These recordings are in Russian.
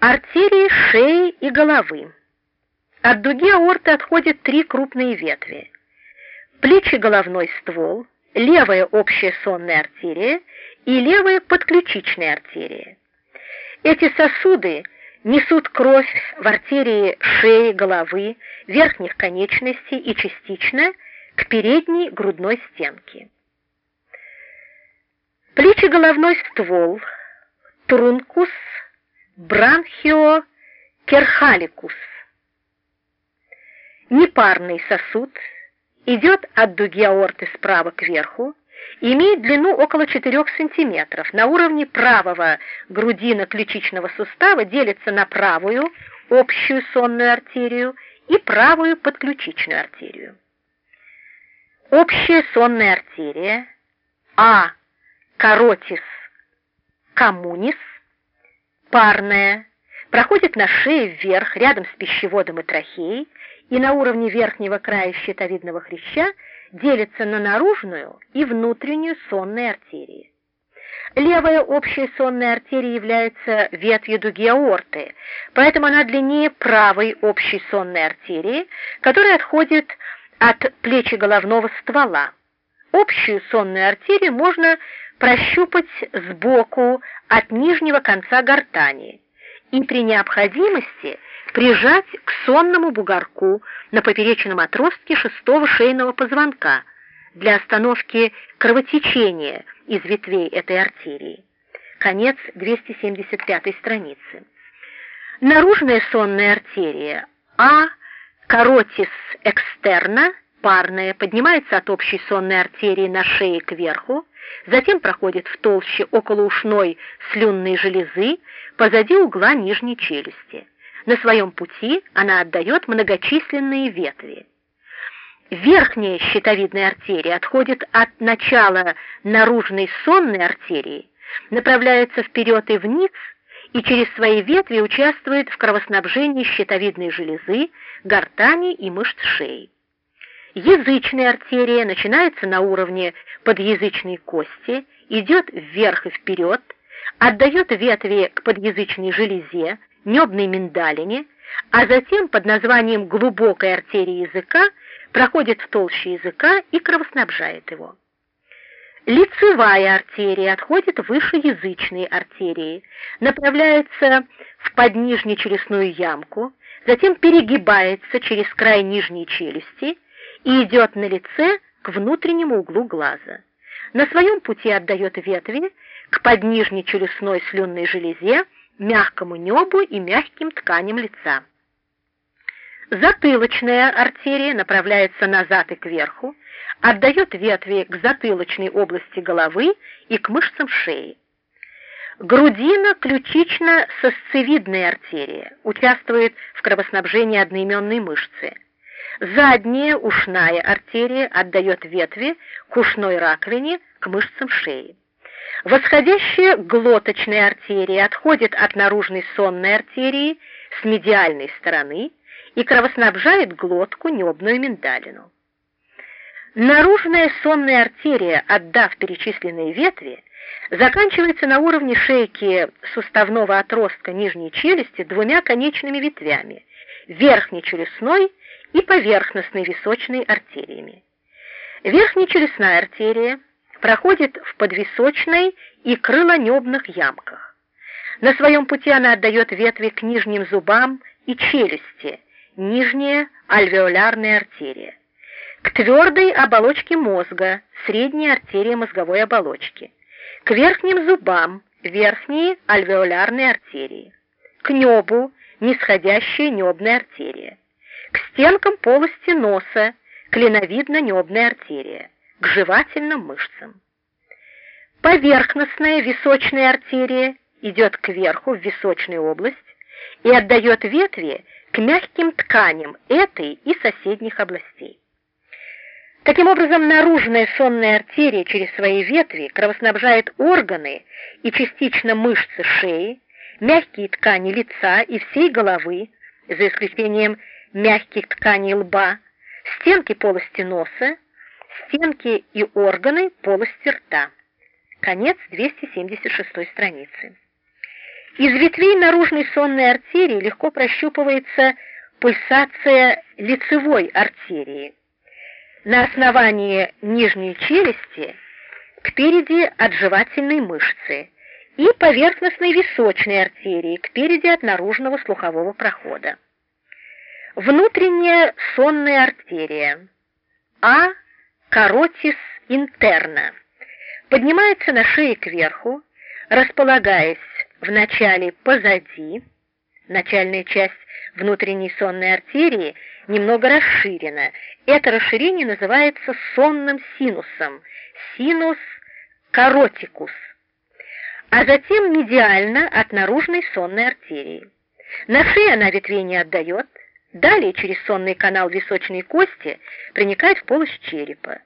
Артерии шеи и головы. От дуги аорты отходят три крупные ветви. Плечи-головной ствол, левая общая сонная артерия и левая подключичная артерия. Эти сосуды несут кровь в артерии шеи, головы, верхних конечностей и частично к передней грудной стенке. Плечи-головной ствол, трункус, бранхиокерхаликус. Непарный сосуд идет от дуги аорты справа кверху, имеет длину около 4 см. На уровне правого грудино-ключичного сустава делится на правую общую сонную артерию и правую подключичную артерию. Общая сонная артерия А. Каротис коммунис парная, проходит на шее вверх, рядом с пищеводом и трахеей, и на уровне верхнего края щитовидного хряща делится на наружную и внутреннюю сонные артерии. Левая общая сонная артерия является ветвью дуги аорты, поэтому она длиннее правой общей сонной артерии, которая отходит от плечи головного ствола. Общую сонную артерию можно прощупать сбоку от нижнего конца гортани и при необходимости прижать к сонному бугорку на поперечном отростке шестого шейного позвонка для остановки кровотечения из ветвей этой артерии. Конец 275 страницы. Наружная сонная артерия А каротис экстерна парная поднимается от общей сонной артерии на шее кверху, затем проходит в толще околоушной слюнной железы позади угла нижней челюсти. На своем пути она отдает многочисленные ветви. Верхняя щитовидная артерия отходит от начала наружной сонной артерии, направляется вперед и вниз и через свои ветви участвует в кровоснабжении щитовидной железы, гортани и мышц шеи. Язычная артерия начинается на уровне подъязычной кости, идет вверх и вперед, отдает ветви к подъязычной железе, небной миндалине, а затем под названием глубокой артерии языка проходит в толще языка и кровоснабжает его. Лицевая артерия отходит выше язычной артерии, направляется в поднижнечелюстную ямку, затем перегибается через край нижней челюсти и идет на лице к внутреннему углу глаза. На своем пути отдает ветви к поднижней челюстной слюнной железе, мягкому небу и мягким тканям лица. Затылочная артерия направляется назад и кверху, отдает ветви к затылочной области головы и к мышцам шеи. Грудина-ключично-сосцевидная артерия участвует в кровоснабжении одноименной мышцы. Задняя ушная артерия отдает ветви к ушной раковине, к мышцам шеи. Восходящая глоточная артерия отходит от наружной сонной артерии с медиальной стороны и кровоснабжает глотку, небную миндалину. Наружная сонная артерия, отдав перечисленные ветви, заканчивается на уровне шейки суставного отростка нижней челюсти двумя конечными ветвями – верхнечелюстной и поверхностной височной артериями. Верхнечелюстная артерия проходит в подвисочной и крылонебных ямках. На своем пути она отдает ветви к нижним зубам и челюсти, нижняя альвеолярная артерия, к твердой оболочке мозга, средняя артерия мозговой оболочки, к верхним зубам, верхние альвеолярные артерии, к небу, нисходящая небная артерия, к стенкам полости носа, клиновидно-небная артерия, к жевательным мышцам. Поверхностная височная артерия идет кверху в височную область и отдает ветви к мягким тканям этой и соседних областей. Таким образом, наружная сонная артерия через свои ветви кровоснабжает органы и частично мышцы шеи, мягкие ткани лица и всей головы, за исключением мягких тканей лба, стенки полости носа, стенки и органы полости рта. Конец 276 страницы. Из ветвей наружной сонной артерии легко прощупывается пульсация лицевой артерии. На основании нижней челюсти кпереди от жевательной мышцы и поверхностной височной артерии кпереди от наружного слухового прохода. Внутренняя сонная артерия А. Каротис интерна поднимается на шее кверху, располагаясь вначале позади, начальная часть внутренней сонной артерии немного расширена. Это расширение называется сонным синусом, синус каротикус, а затем медиально от наружной сонной артерии. На шее она ветвей не отдает, далее через сонный канал височной кости проникает в полость черепа.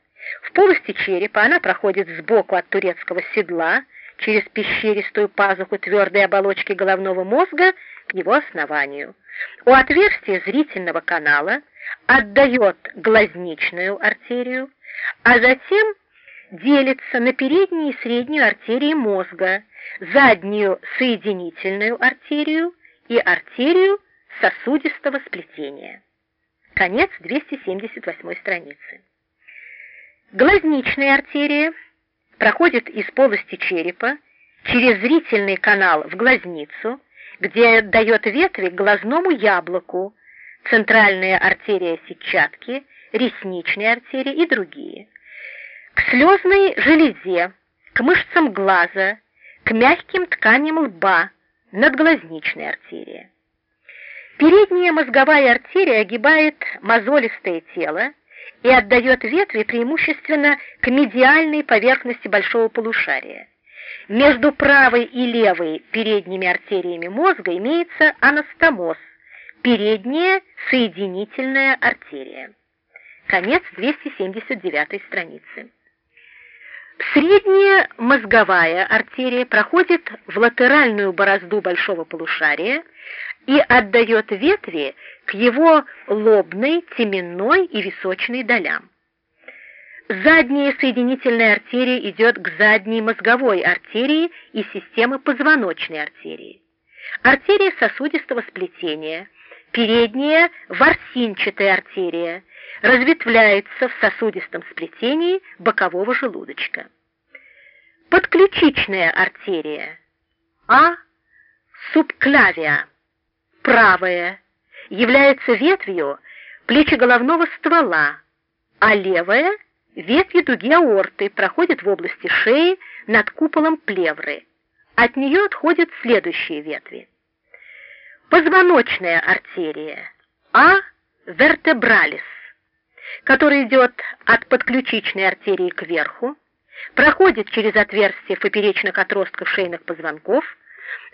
В полости черепа она проходит сбоку от турецкого седла, через пещеристую пазуху твердой оболочки головного мозга к его основанию. У отверстия зрительного канала отдает глазничную артерию, а затем делится на переднюю и среднюю артерии мозга, заднюю соединительную артерию и артерию сосудистого сплетения. Конец 278 страницы. Глазничная артерия проходит из полости черепа через зрительный канал в глазницу, где дает ветви глазному яблоку, центральная артерия сетчатки, ресничная артерия и другие, к слезной железе, к мышцам глаза, к мягким тканям лба, надглазничная артерия. Передняя мозговая артерия огибает мозолистое тело, и отдает ветви преимущественно к медиальной поверхности большого полушария. Между правой и левой передними артериями мозга имеется анастомоз, передняя соединительная артерия. Конец 279 страницы. Средняя мозговая артерия проходит в латеральную борозду большого полушария и отдает ветви к его лобной, теменной и височной долям. Задняя соединительная артерия идет к задней мозговой артерии и системы позвоночной артерии. Артерия сосудистого сплетения, передняя ворсинчатая артерия, разветвляется в сосудистом сплетении бокового желудочка. Подключичная артерия А. Субклавия, правая, является ветвью плечеголовного ствола, а левая – ветвью дуги аорты, проходит в области шеи над куполом плевры. От нее отходят следующие ветви. Позвоночная артерия А. вертебралис, которая идет от подключичной артерии кверху, проходит через отверстие поперечных отростков шейных позвонков,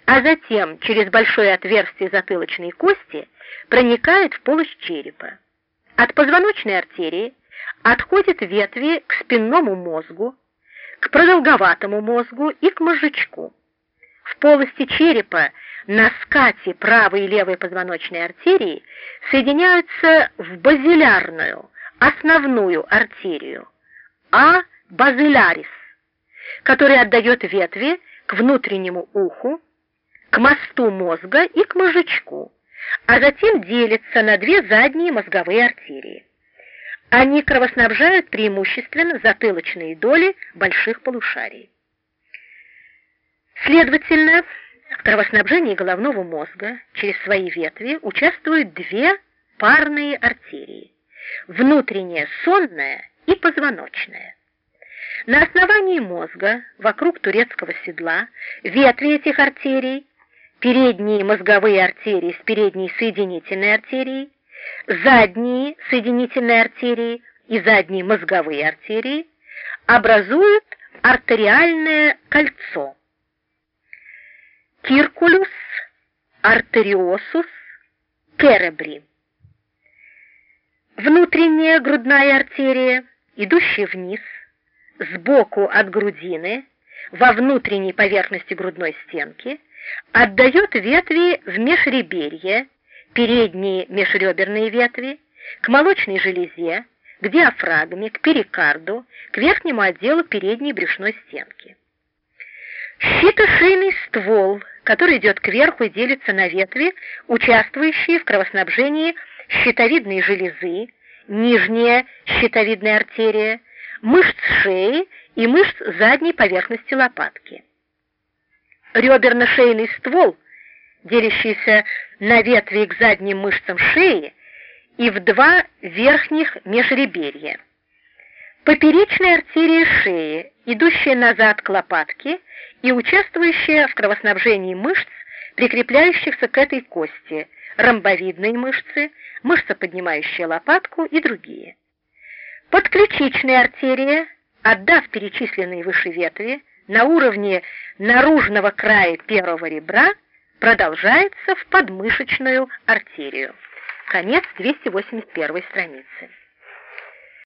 а затем через большое отверстие затылочной кости проникает в полость черепа. От позвоночной артерии отходят ветви к спинному мозгу, к продолговатому мозгу и к мозжечку. В полости черепа на скате правой и левой позвоночной артерии соединяются в базилярную, основную артерию, а базилярис, которая отдает ветви к внутреннему уху, к мосту мозга и к мозжечку, а затем делится на две задние мозговые артерии. Они кровоснабжают преимущественно затылочные доли больших полушарий. Следовательно, в кровоснабжении головного мозга через свои ветви участвуют две парные артерии – внутренняя сонная и позвоночная. На основании мозга, вокруг турецкого седла, ветви этих артерий передние мозговые артерии с передней соединительной артерией, задние соединительные артерии и задние мозговые артерии образуют артериальное кольцо. Киркулюс артериосус керебри. Внутренняя грудная артерия, идущая вниз, сбоку от грудины, во внутренней поверхности грудной стенки, отдает ветви в межреберье, передние межреберные ветви, к молочной железе, к диафрагме, к перикарду, к верхнему отделу передней брюшной стенки. Щитошейный ствол который идет кверху и делится на ветви, участвующие в кровоснабжении щитовидной железы, нижняя щитовидная артерия, мышц шеи и мышц задней поверхности лопатки. Реберно-шейный ствол, делящийся на ветви к задним мышцам шеи и в два верхних межреберья. Поперечная артерия шеи, идущая назад к лопатке и участвующая в кровоснабжении мышц, прикрепляющихся к этой кости, ромбовидные мышцы, мышца, поднимающая лопатку и другие. Подключичная артерия, отдав перечисленные выше ветви, на уровне наружного края первого ребра продолжается в подмышечную артерию. Конец 281 страницы.